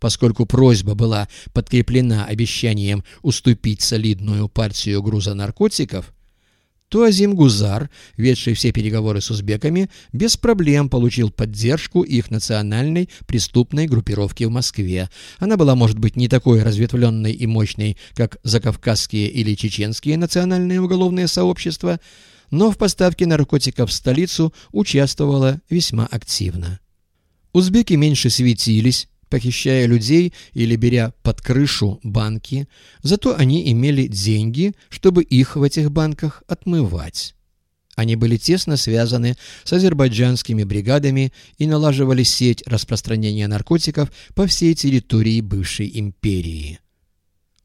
Поскольку просьба была подкреплена обещанием уступить солидную партию груза наркотиков, то Азим Гузар, ведший все переговоры с узбеками, без проблем получил поддержку их национальной преступной группировки в Москве. Она была, может быть, не такой разветвленной и мощной, как закавказские или чеченские национальные уголовные сообщества, но в поставке наркотиков в столицу участвовала весьма активно. Узбеки меньше светились, похищая людей или беря под крышу банки, зато они имели деньги, чтобы их в этих банках отмывать. Они были тесно связаны с азербайджанскими бригадами и налаживали сеть распространения наркотиков по всей территории бывшей империи.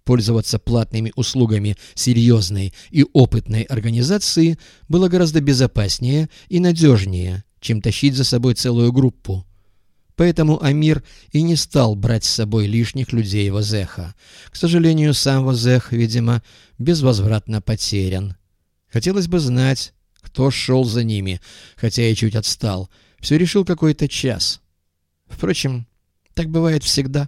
Пользоваться платными услугами серьезной и опытной организации было гораздо безопаснее и надежнее, чем тащить за собой целую группу. Поэтому Амир и не стал брать с собой лишних людей в Озеха. К сожалению, сам Возех, видимо, безвозвратно потерян. Хотелось бы знать, кто шел за ними, хотя и чуть отстал. Все решил какой-то час. Впрочем, так бывает всегда.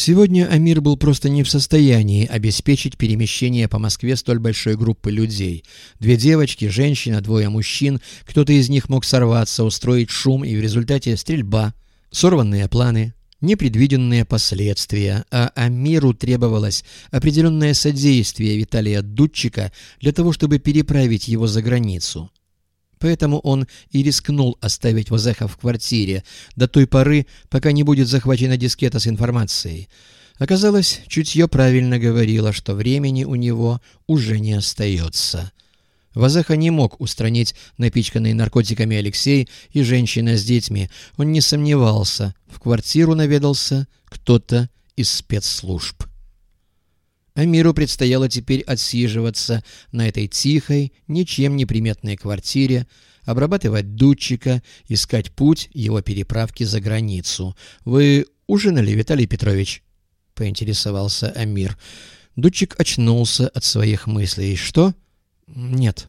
Сегодня Амир был просто не в состоянии обеспечить перемещение по Москве столь большой группы людей. Две девочки, женщина, двое мужчин, кто-то из них мог сорваться, устроить шум и в результате стрельба, сорванные планы, непредвиденные последствия, а Амиру требовалось определенное содействие Виталия Дудчика для того, чтобы переправить его за границу. Поэтому он и рискнул оставить Возеха в квартире до той поры, пока не будет захвачена дискета с информацией. Оказалось, чутье правильно говорило, что времени у него уже не остается. Вазеха не мог устранить напичканный наркотиками Алексей и женщина с детьми. Он не сомневался. В квартиру наведался кто-то из спецслужб. Амиру предстояло теперь отсиживаться на этой тихой, ничем не приметной квартире, обрабатывать дудчика, искать путь его переправки за границу. «Вы ужинали, Виталий Петрович?» — поинтересовался Амир. Дудчик очнулся от своих мыслей. «Что?» «Нет».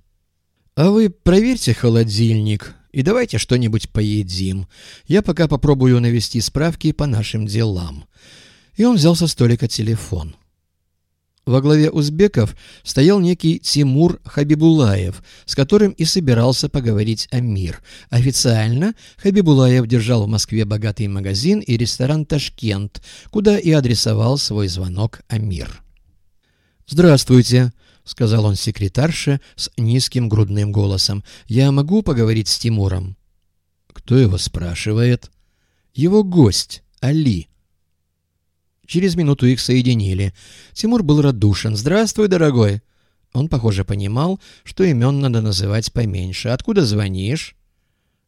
«А вы проверьте холодильник и давайте что-нибудь поедим. Я пока попробую навести справки по нашим делам». И он взял со столика телефон. Во главе узбеков стоял некий Тимур Хабибулаев, с которым и собирался поговорить Амир. Официально Хабибулаев держал в Москве богатый магазин и ресторан «Ташкент», куда и адресовал свой звонок Амир. «Здравствуйте», — сказал он секретарше с низким грудным голосом. «Я могу поговорить с Тимуром?» «Кто его спрашивает?» «Его гость, Али». Через минуту их соединили. Тимур был радушен. «Здравствуй, дорогой!» Он, похоже, понимал, что имен надо называть поменьше. «Откуда звонишь?»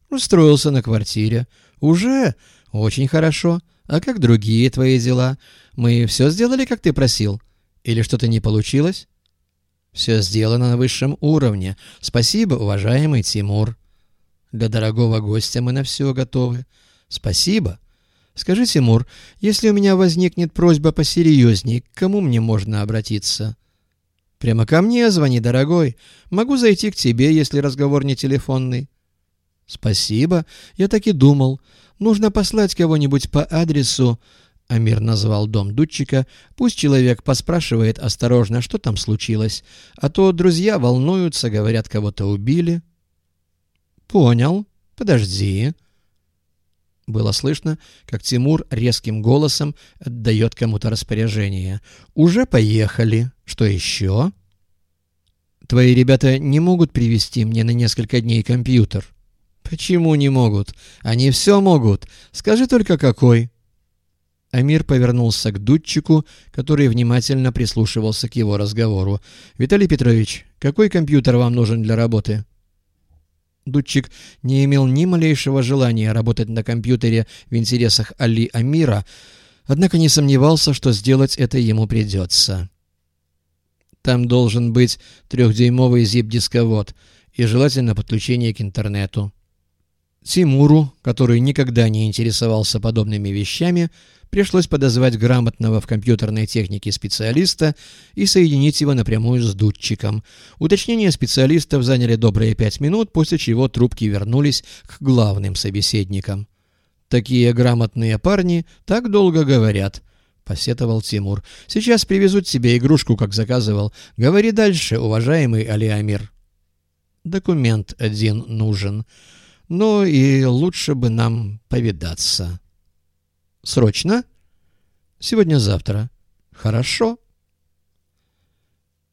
«Устроился на квартире». «Уже? Очень хорошо. А как другие твои дела? Мы все сделали, как ты просил? Или что-то не получилось?» «Все сделано на высшем уровне. Спасибо, уважаемый Тимур». «Для дорогого гостя мы на все готовы». «Спасибо. Скажи, Тимур, если у меня возникнет просьба посерьезней, к кому мне можно обратиться? Прямо ко мне звони, дорогой. Могу зайти к тебе, если разговор не телефонный. Спасибо, я так и думал. Нужно послать кого-нибудь по адресу... Амир назвал дом Дудчика. Пусть человек поспрашивает осторожно, что там случилось. А то друзья волнуются, говорят, кого-то убили. Понял. Подожди. Было слышно, как Тимур резким голосом отдает кому-то распоряжение. «Уже поехали. Что еще?» «Твои ребята не могут привезти мне на несколько дней компьютер?» «Почему не могут? Они все могут. Скажи только, какой». Амир повернулся к дудчику, который внимательно прислушивался к его разговору. «Виталий Петрович, какой компьютер вам нужен для работы?» Дудчик не имел ни малейшего желания работать на компьютере в интересах Али Амира, однако не сомневался, что сделать это ему придется. Там должен быть трехдюймовый zip-дисковод и желательно подключение к интернету. Тимуру, который никогда не интересовался подобными вещами, пришлось подозвать грамотного в компьютерной технике специалиста и соединить его напрямую с дудчиком. Уточнения специалистов заняли добрые пять минут, после чего трубки вернулись к главным собеседникам. Такие грамотные парни так долго говорят, — посетовал Тимур. Сейчас привезут тебе игрушку, как заказывал. Говори дальше, уважаемый Алиамир. Документ один нужен. Ну и лучше бы нам повидаться. Срочно? Сегодня-завтра. Хорошо.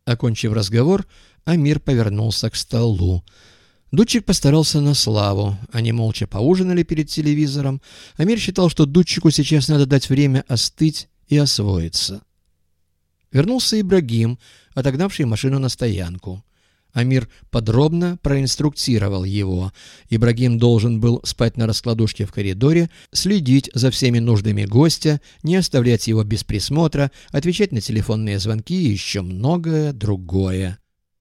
Окончив разговор, Амир повернулся к столу. Дудчик постарался на славу. Они молча поужинали перед телевизором. Амир считал, что Дудчику сейчас надо дать время остыть и освоиться. Вернулся Ибрагим, отогнавший машину на стоянку. Амир подробно проинструктировал его. Ибрагим должен был спать на раскладушке в коридоре, следить за всеми нуждами гостя, не оставлять его без присмотра, отвечать на телефонные звонки и еще многое другое.